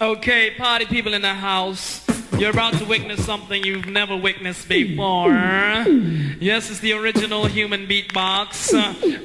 Okay, party people in the house. You're about to witness something you've never witnessed before. Yes, it's the original human beatbox.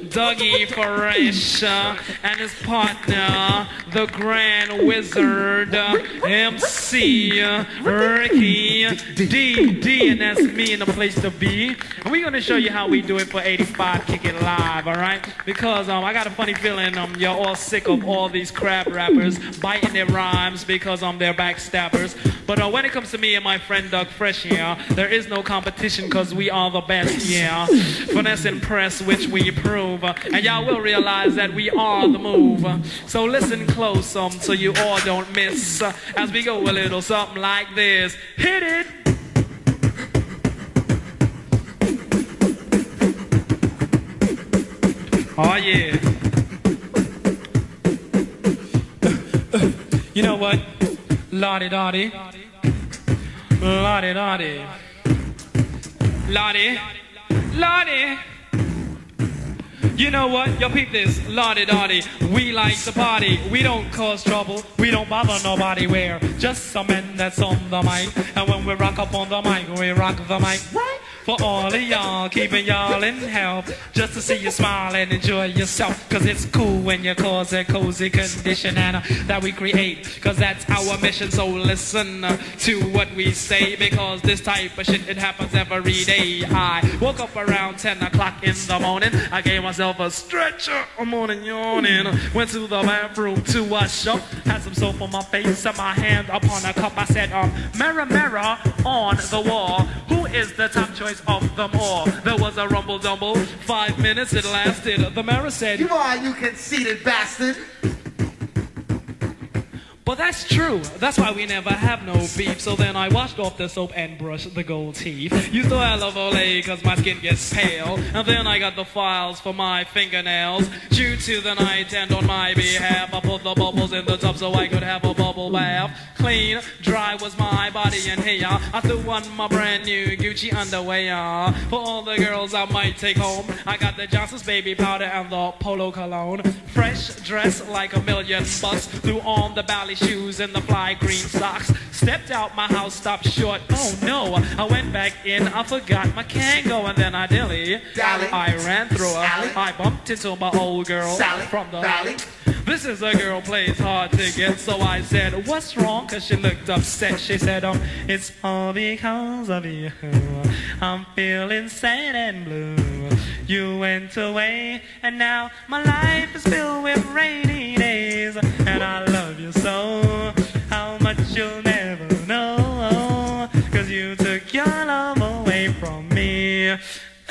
Dougie Fresh and his partner, the Grand Wizard, MC Ricky D D, and that's me in the place to be. And we're gonna show you how we do it for 85 Kick It Live, all right? Because um, I got a funny feeling um, you're all sick of all these crab rappers biting their rhymes because um, they're backstabbers. But uh, when it comes to me and my friend Doug Fresh here, there is no competition because we are the best, yeah. Finesse and press, which we prove. And y'all will realize that we are the move. So listen close um, so you all don't miss uh, as we go a little something like this. Hit it! Oh yeah. You know what? La Di Da Di. La Di Da Di. Lottie. Lottie. You know what? Yo, peep this. La Di Da Di. We like to party. We don't cause trouble. We don't bother nobody. We're just some men that's on the mic. And when we rock up on the mic, we rock the mic. Right? For all of y'all, keeping y'all in health. Just to see you smile and enjoy yourself. Cause it's cool when you cause a cozy condition uh, that we create. Cause that's our mission. So listen uh, to what we say. Because this type of shit, it happens every day. I woke up around 10 o'clock in the morning. I gave myself a stretcher. I'm on morning yawning. Went to the bathroom to wash up. Had some soap on my face and my hand upon a cup. I said, um, mirror, mirror on the wall. Who is the top choice of them all? There was a rumble dumble. Five minutes it lasted. The mirror said, You are, you conceited bastard. But that's true. That's why we never have no beef. So then I washed off the soap and brushed the gold teeth. Used to Oil of Olay cause my skin gets pale. And then I got the files for my fingernails. Due to the night and on my behalf, I put the bubbles in the tub so I could have a bubble bath. Clean, dry was my body and hair. I threw on my brand new Gucci underwear. For all the girls I might take home, I got the Johnson's baby powder and the polo cologne. Fresh dress like a million bucks. Threw on the ballet shoes and the fly green socks. Stepped out my house, stopped short. Oh no, I went back in, I forgot my Kangol and then I dilly. Dally. I ran through her. Sally. I bumped into my old girl Sally. from the Valley. this is a girl plays hard to get, so I said, What's wrong? Cause she looked upset. She said, Um, it's all because of you. I'm feeling sad and blue. You went away, and now my life is filled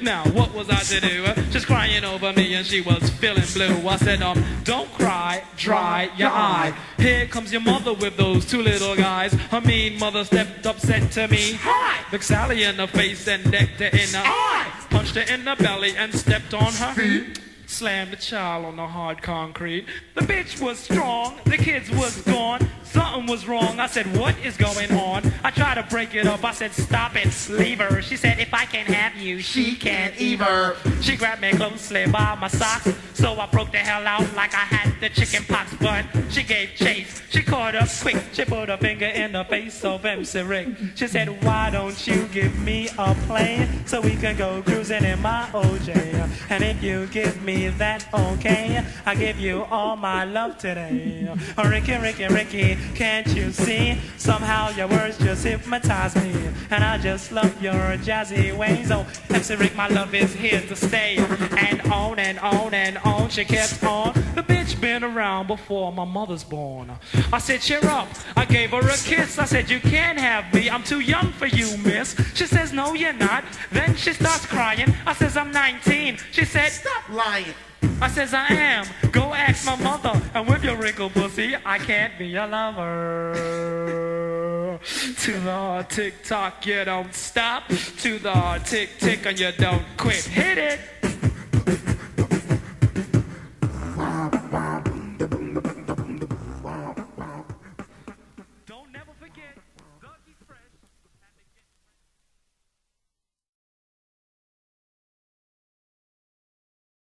now, what was I to do? Just crying over me, and she was feeling blue. I said, um, don't cry, dry your eye. Here comes your mother with those two little guys. Her mean mother stepped up, said to me, Hi! Looked Sally in the face and decked her in the eye. Punched her in the belly and stepped on her feet. Slammed the child on the hard concrete. The bitch was strong, the kids was gone. Something was wrong. I said, What is going on? I tried to break it up. I said, Stop it, leave her. She said, If I can't have you, she can't either. She grabbed me closely by my socks. So I broke the hell out like I had the chicken pox. But she gave chase. She caught up quick. She put her finger in the face of MC Rick. She said, Why don't you give me a plane so we can go cruising in my OJ? And if you give me that okay, I give you all my love today. Oh, Ricky, Ricky, Ricky, can't you see? Somehow your words just hypnotize me. And I just love your jazzy ways. Oh, MC Rick, my love is here to stay. And on and on and on, she kept on. The bitch been around before my mother's born. I said, cheer up. I gave her a kiss. I said, you can't have me. I'm too young for you, miss. She says, no, you're not. Then she starts crying. I says, I'm 19. She said, Stop lying. I says I am. Go ask my mother. And with your wrinkled pussy, I can't be your lover. To the hard tick tock, you don't stop. To the hard tick tick, and you don't quit. Hit it.